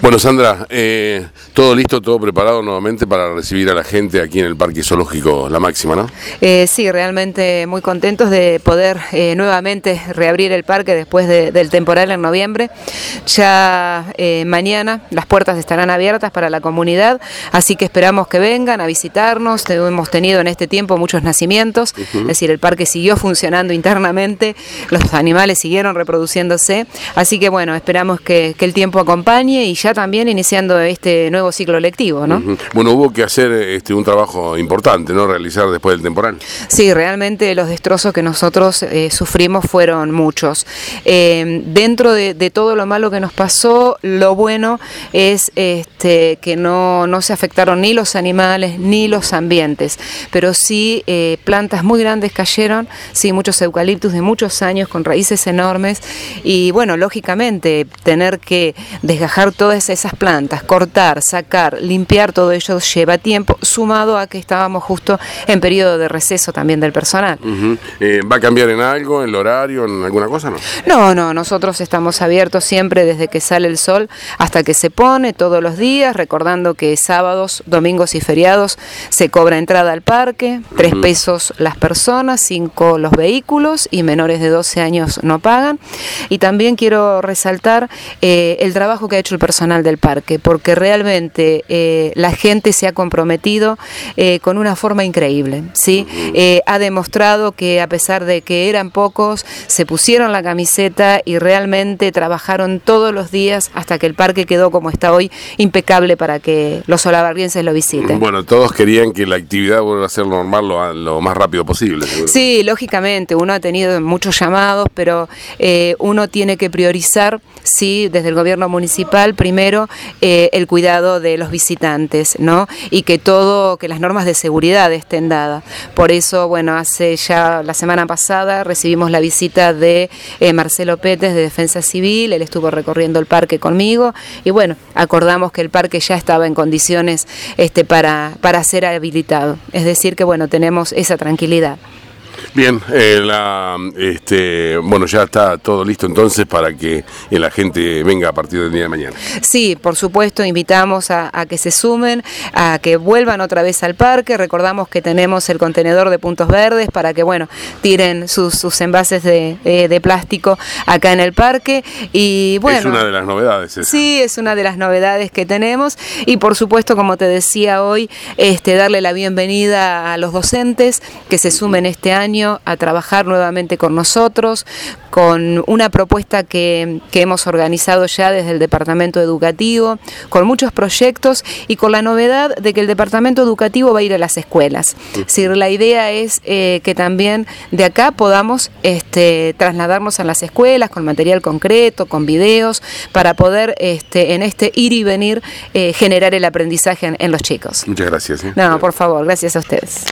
Bueno, Sandra, eh, todo listo, todo preparado nuevamente para recibir a la gente aquí en el Parque Zoológico La Máxima, ¿no? Eh, sí, realmente muy contentos de poder eh, nuevamente reabrir el parque después de- del temporal en noviembre. Ya eh, mañana las puertas estarán abiertas para la comunidad, así que esperamos que vengan a visitarnos. Hemos tenido en este tiempo muchos nacimientos, es decir, el parque siguió funcionando internamente, los animales siguieron reproduciéndose, así que bueno, esperamos que, que el tiempo acompañe y ya también iniciando este nuevo ciclo lectivo, ¿no? Bueno, hubo que hacer este, un trabajo importante, ¿no? Realizar después del temporal. Sí, realmente los destrozos que nosotros eh, sufrimos fueron muchos. Eh, dentro de, de todo lo malo que nos pasó, lo bueno es este, que no, no se afectaron ni los animales ni los ambientes, pero sí eh, plantas muy grandes cayeron, sí, muchos eucaliptus de muchos años con raíces enormes y bueno, lógicamente tener que desgajar todas esas plantas, cortar, sacar, limpiar todo ello lleva tiempo, sumado a que estábamos justo en periodo de receso también del personal. Eh, ¿Va a cambiar en algo, en el horario, en alguna cosa, no? No, no, nosotros estamos abiertos siempre desde que sale el sol hasta que se pone todos los días, recordando que sábados, domingos y feriados se cobra entrada al parque, tres pesos las personas, cinco los vehículos y menores de 12 años no pagan. Y también quiero resaltar eh, el trabajo que ha hecho el personal del parque, porque realmente eh, la gente se ha comprometido eh, con una forma increíble, ¿sí? Eh, ha demostrado que a pesar de que eran pocos, se pusieron la camiseta y realmente trabajaron todos los días hasta que el parque quedó como está hoy, impecable para que los solabarrienses lo visiten. Bueno, todos querían que la actividad vuelva a ser normal lo, lo más rápido posible. seguro. Sí, lógicamente, uno ha tenido muchos llamados, pero eh, uno tiene que priorizar, sí, desde el gobierno municipal, primero eh, el cuidado de los visitantes, ¿no? Y que todo, que las normas de seguridad estén dadas. Por eso, bueno, hace ya la semana pasada recibimos la visita de eh, Marcelo Pétez de Defensa Civil, él estuvo recorriendo el parque conmigo y bueno, acordamos que el parque ya estaba en condiciones este, para, para ser habilitado. Es decir, que bueno, tenemos esa tranquilidad. Bien, eh, la, este, bueno, ya está todo listo entonces para que la gente venga a partir del día de mañana. Sí, por supuesto, invitamos a, a que se sumen, a que vuelvan otra vez al parque. Recordamos que tenemos el contenedor de puntos verdes para que, bueno, tiren sus, sus envases de, eh, de plástico acá en el parque. Y bueno. es una de las novedades. esa. Sí, es una de las novedades que tenemos y por supuesto, como te decía hoy, este, darle la bienvenida a los docentes que se sumen este año a trabajar nuevamente con nosotros, con una propuesta que, que hemos organizado ya desde el Departamento Educativo, con muchos proyectos y con la novedad de que el Departamento Educativo va a ir a las escuelas. Es decir, la idea es eh, que también de acá podamos este, trasladarnos a las escuelas con material concreto, con videos, para poder este, en este ir y venir eh, generar el aprendizaje en, en los chicos. Muchas gracias. ¿eh? No, por favor, gracias a ustedes.